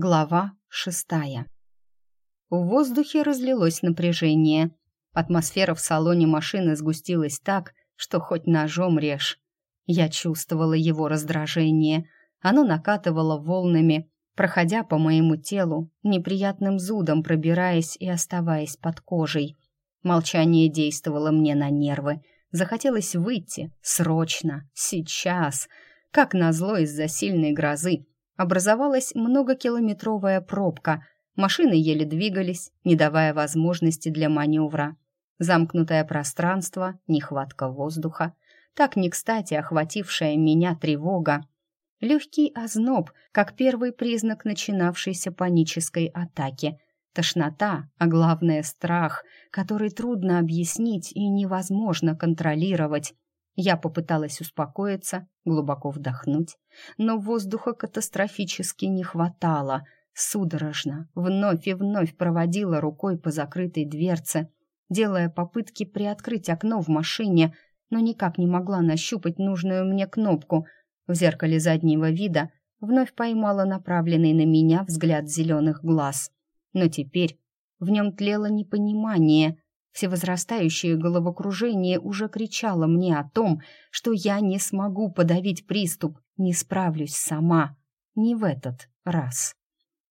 Глава шестая. В воздухе разлилось напряжение. Атмосфера в салоне машины сгустилась так, что хоть ножом режь. Я чувствовала его раздражение. Оно накатывало волнами, проходя по моему телу, неприятным зудом пробираясь и оставаясь под кожей. Молчание действовало мне на нервы. Захотелось выйти. Срочно. Сейчас. Как назло из-за сильной грозы образовалась многокилометровая пробка. Машины еле двигались, не давая возможности для маневра. Замкнутое пространство, нехватка воздуха, так не кстати охватившая меня тревога. Легкий озноб, как первый признак начинавшейся панической атаки. Тошнота, а главное страх, который трудно объяснить и невозможно контролировать. Я попыталась успокоиться, глубоко вдохнуть, но воздуха катастрофически не хватало. Судорожно, вновь и вновь проводила рукой по закрытой дверце, делая попытки приоткрыть окно в машине, но никак не могла нащупать нужную мне кнопку. В зеркале заднего вида вновь поймала направленный на меня взгляд зеленых глаз. Но теперь в нем тлело непонимание — Всевозрастающее головокружение уже кричало мне о том, что я не смогу подавить приступ, не справлюсь сама. Не в этот раз.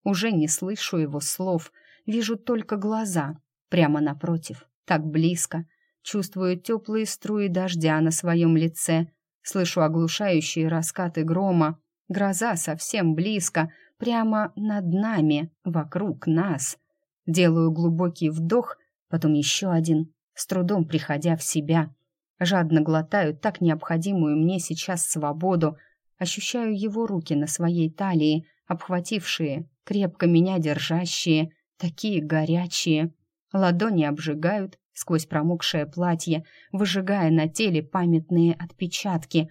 Уже не слышу его слов, вижу только глаза, прямо напротив, так близко. Чувствую теплые струи дождя на своем лице, слышу оглушающие раскаты грома. Гроза совсем близко, прямо над нами, вокруг нас. Делаю глубокий вдох — потом еще один, с трудом приходя в себя. Жадно глотаю так необходимую мне сейчас свободу, ощущаю его руки на своей талии, обхватившие, крепко меня держащие, такие горячие. Ладони обжигают сквозь промокшее платье, выжигая на теле памятные отпечатки.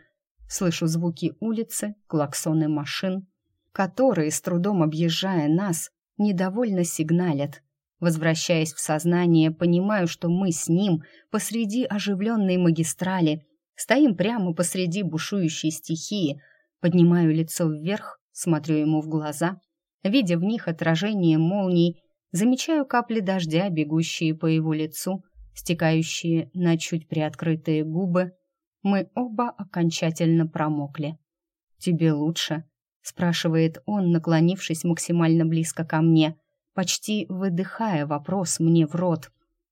Слышу звуки улицы, клаксоны машин, которые, с трудом объезжая нас, недовольно сигналят. Возвращаясь в сознание, понимаю, что мы с ним посреди оживленной магистрали, стоим прямо посреди бушующей стихии, поднимаю лицо вверх, смотрю ему в глаза, видя в них отражение молний, замечаю капли дождя, бегущие по его лицу, стекающие на чуть приоткрытые губы. Мы оба окончательно промокли. «Тебе лучше?» — спрашивает он, наклонившись максимально близко ко мне — почти выдыхая вопрос мне в рот.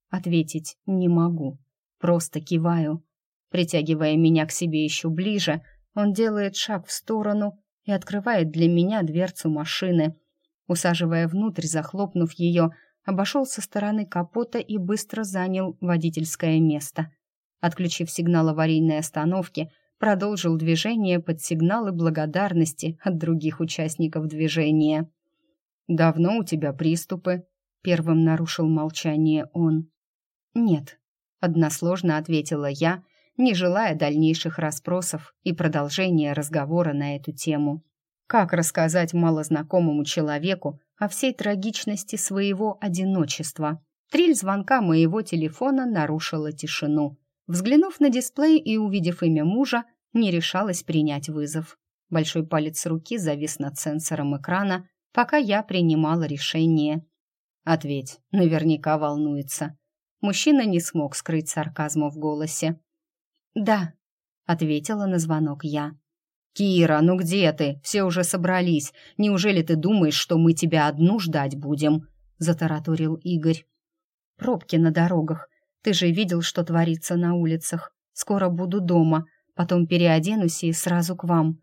Ответить не могу, просто киваю. Притягивая меня к себе еще ближе, он делает шаг в сторону и открывает для меня дверцу машины. Усаживая внутрь, захлопнув ее, обошел со стороны капота и быстро занял водительское место. Отключив сигнал аварийной остановки, продолжил движение под сигналы благодарности от других участников движения. «Давно у тебя приступы?» — первым нарушил молчание он. «Нет», — односложно ответила я, не желая дальнейших расспросов и продолжения разговора на эту тему. Как рассказать малознакомому человеку о всей трагичности своего одиночества? Триль звонка моего телефона нарушила тишину. Взглянув на дисплей и увидев имя мужа, не решалась принять вызов. Большой палец руки завис над сенсором экрана, пока я принимала решение. Ответь, наверняка волнуется. Мужчина не смог скрыть сарказма в голосе. «Да», — ответила на звонок я. «Кира, ну где ты? Все уже собрались. Неужели ты думаешь, что мы тебя одну ждать будем?» — затараторил Игорь. «Пробки на дорогах. Ты же видел, что творится на улицах. Скоро буду дома, потом переоденусь и сразу к вам».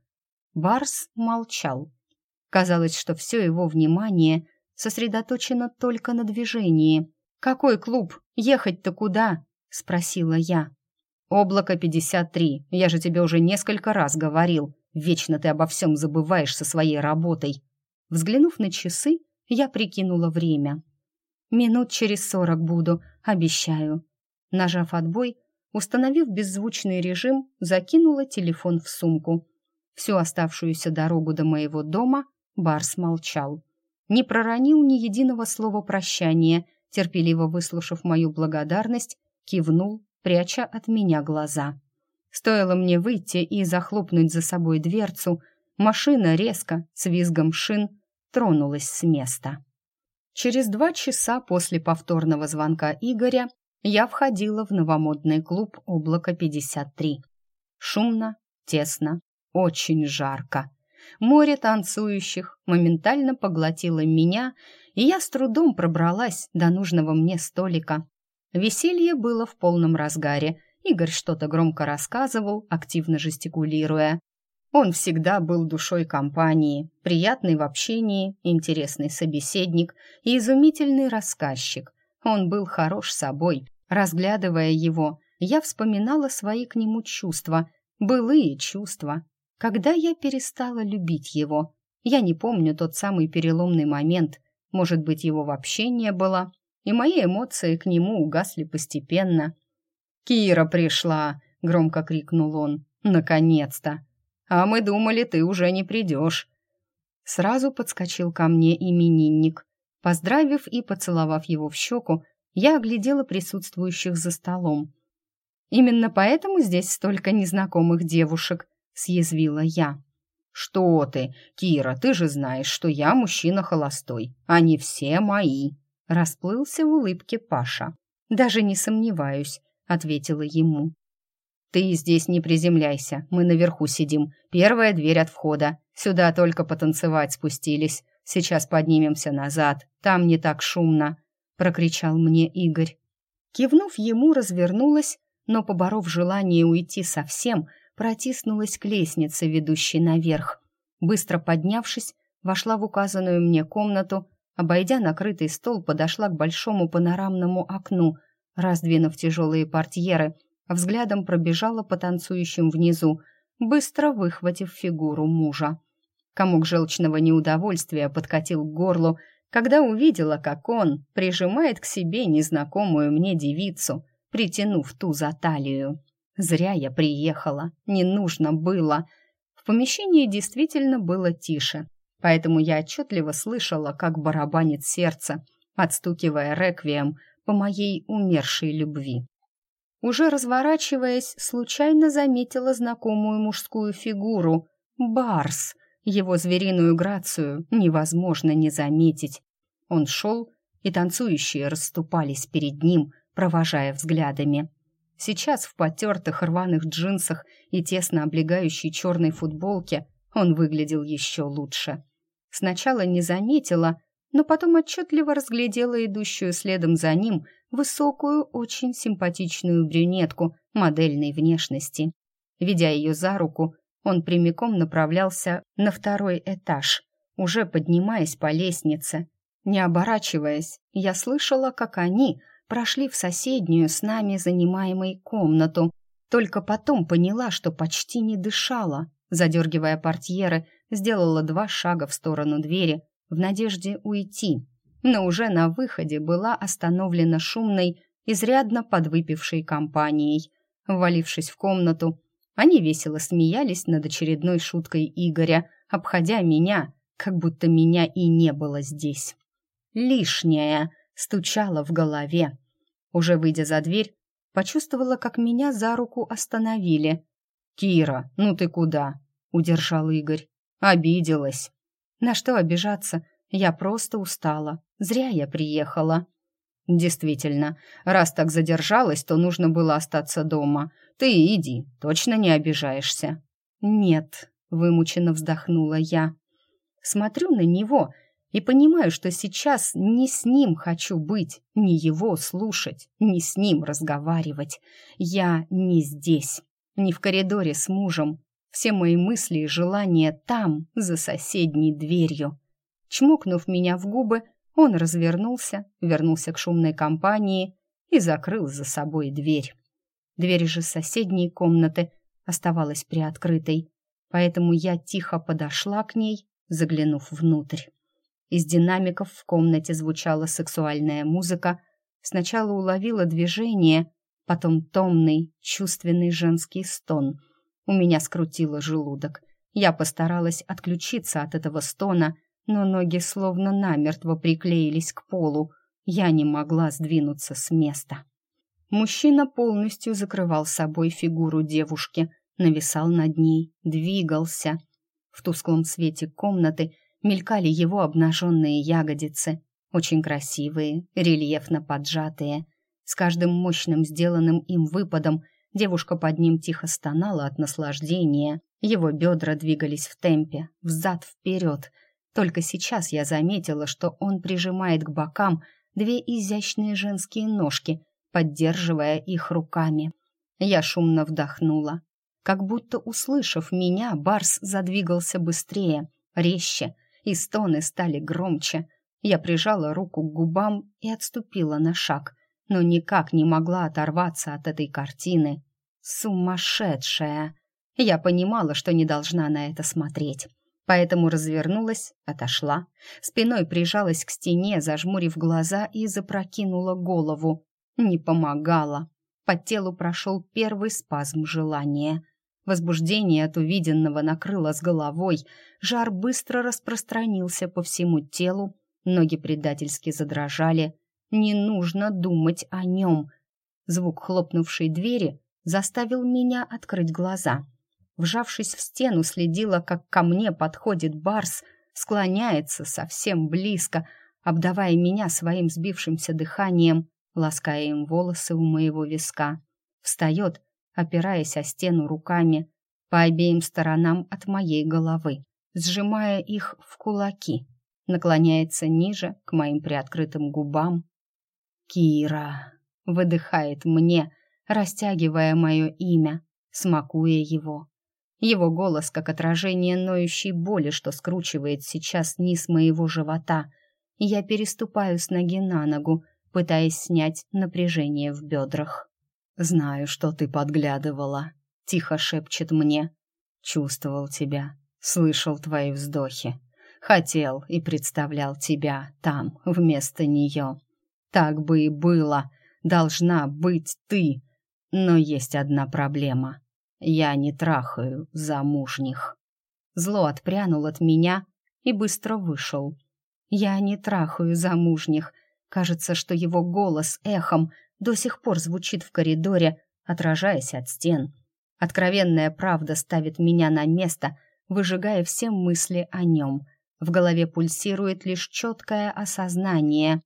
Барс молчал. Казалось, что все его внимание сосредоточено только на движении. «Какой клуб? Ехать-то куда?» — спросила я. «Облако 53. Я же тебе уже несколько раз говорил. Вечно ты обо всем забываешь со своей работой». Взглянув на часы, я прикинула время. «Минут через сорок буду, обещаю». Нажав отбой, установив беззвучный режим, закинула телефон в сумку. Всю оставшуюся дорогу до моего дома Барс молчал. Не проронил ни единого слова прощания, терпеливо выслушав мою благодарность, кивнул, пряча от меня глаза. Стоило мне выйти и захлопнуть за собой дверцу, машина резко, с визгом шин, тронулась с места. Через два часа после повторного звонка Игоря я входила в новомодный клуб «Облако-53». Шумно, тесно, очень жарко. Море танцующих моментально поглотило меня, и я с трудом пробралась до нужного мне столика. Веселье было в полном разгаре. Игорь что-то громко рассказывал, активно жестикулируя. Он всегда был душой компании, приятный в общении, интересный собеседник и изумительный рассказчик. Он был хорош собой. Разглядывая его, я вспоминала свои к нему чувства, былые чувства. Когда я перестала любить его? Я не помню тот самый переломный момент. Может быть, его вообще не было. И мои эмоции к нему угасли постепенно. «Кира пришла!» — громко крикнул он. «Наконец-то!» а мы думали, ты уже не придешь». Сразу подскочил ко мне именинник. Поздравив и поцеловав его в щеку, я оглядела присутствующих за столом. «Именно поэтому здесь столько незнакомых девушек», — съязвила я. «Что ты, Кира, ты же знаешь, что я мужчина холостой. Они все мои», — расплылся в улыбке Паша. «Даже не сомневаюсь», — ответила ему. «Ты здесь не приземляйся, мы наверху сидим. Первая дверь от входа. Сюда только потанцевать спустились. Сейчас поднимемся назад, там не так шумно», — прокричал мне Игорь. Кивнув ему, развернулась, но, поборов желание уйти совсем, протиснулась к лестнице, ведущей наверх. Быстро поднявшись, вошла в указанную мне комнату, обойдя накрытый стол, подошла к большому панорамному окну, раздвинув тяжелые портьеры — взглядом пробежала по танцующим внизу, быстро выхватив фигуру мужа. Комок желчного неудовольствия подкатил к горлу, когда увидела, как он прижимает к себе незнакомую мне девицу, притянув ту за талию. Зря я приехала, не нужно было. В помещении действительно было тише, поэтому я отчетливо слышала, как барабанит сердце, отстукивая реквием по моей умершей любви. Уже разворачиваясь, случайно заметила знакомую мужскую фигуру. Барс. Его звериную грацию невозможно не заметить. Он шел, и танцующие расступались перед ним, провожая взглядами. Сейчас в потертых рваных джинсах и тесно облегающей черной футболке он выглядел еще лучше. Сначала не заметила, но потом отчетливо разглядела идущую следом за ним высокую, очень симпатичную брюнетку модельной внешности. Ведя ее за руку, он прямиком направлялся на второй этаж, уже поднимаясь по лестнице. Не оборачиваясь, я слышала, как они прошли в соседнюю с нами занимаемой комнату. Только потом поняла, что почти не дышала. Задергивая портьеры, сделала два шага в сторону двери, в надежде уйти, но уже на выходе была остановлена шумной, изрядно подвыпившей компанией. Ввалившись в комнату, они весело смеялись над очередной шуткой Игоря, обходя меня, как будто меня и не было здесь. Лишнее стучало в голове. Уже выйдя за дверь, почувствовала, как меня за руку остановили. «Кира, ну ты куда?» — удержал Игорь. «Обиделась». На что обижаться? Я просто устала. Зря я приехала. Действительно, раз так задержалась, то нужно было остаться дома. Ты иди, точно не обижаешься. Нет, вымученно вздохнула я. Смотрю на него и понимаю, что сейчас не с ним хочу быть, не его слушать, не с ним разговаривать. Я не здесь, не в коридоре с мужем, все мои мысли и желания там, за соседней дверью. Чмокнув меня в губы, он развернулся, вернулся к шумной компании и закрыл за собой дверь. Дверь же соседней комнаты оставалась приоткрытой, поэтому я тихо подошла к ней, заглянув внутрь. Из динамиков в комнате звучала сексуальная музыка. Сначала уловила движение, потом томный, чувственный женский стон — у меня скрутило желудок. Я постаралась отключиться от этого стона, но ноги словно намертво приклеились к полу. Я не могла сдвинуться с места. Мужчина полностью закрывал собой фигуру девушки, нависал над ней, двигался. В тусклом свете комнаты мелькали его обнаженные ягодицы, очень красивые, рельефно поджатые. С каждым мощным сделанным им выпадом девушка под ним тихо стонала от наслаждения. Его бедра двигались в темпе, взад-вперед. Только сейчас я заметила, что он прижимает к бокам две изящные женские ножки, поддерживая их руками. Я шумно вдохнула. Как будто услышав меня, Барс задвигался быстрее, резче, и стоны стали громче. Я прижала руку к губам и отступила на шаг, но никак не могла оторваться от этой картины. Сумасшедшая! Я понимала, что не должна на это смотреть. Поэтому развернулась, отошла, спиной прижалась к стене, зажмурив глаза и запрокинула голову. Не помогала. По телу прошел первый спазм желания. Возбуждение от увиденного накрыло с головой, жар быстро распространился по всему телу, ноги предательски задрожали. Не нужно думать о нем. Звук хлопнувшей двери заставил меня открыть глаза. Вжавшись в стену, следила, как ко мне подходит Барс, склоняется совсем близко, обдавая меня своим сбившимся дыханием, лаская им волосы у моего виска. Встает, опираясь о стену руками по обеим сторонам от моей головы, сжимая их в кулаки, наклоняется ниже к моим приоткрытым губам. «Кира!» — выдыхает мне, растягивая мое имя, смакуя его. Его голос как отражение ноющей боли, что скручивает сейчас низ моего живота. Я переступаю с ноги на ногу, пытаясь снять напряжение в бедрах. «Знаю, что ты подглядывала», — тихо шепчет мне. «Чувствовал тебя, слышал твои вздохи. Хотел и представлял тебя там, вместо нее. Так бы и было, должна быть ты. Но есть одна проблема. Я не трахаю замужних». Зло отпрянул от меня и быстро вышел. «Я не трахаю замужних», Кажется, что его голос эхом до сих пор звучит в коридоре, отражаясь от стен. Откровенная правда ставит меня на место, выжигая все мысли о нем. В голове пульсирует лишь четкое осознание.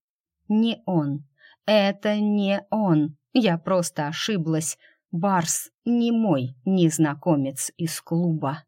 Не он. Это не он. Я просто ошиблась. Барс не мой незнакомец из клуба.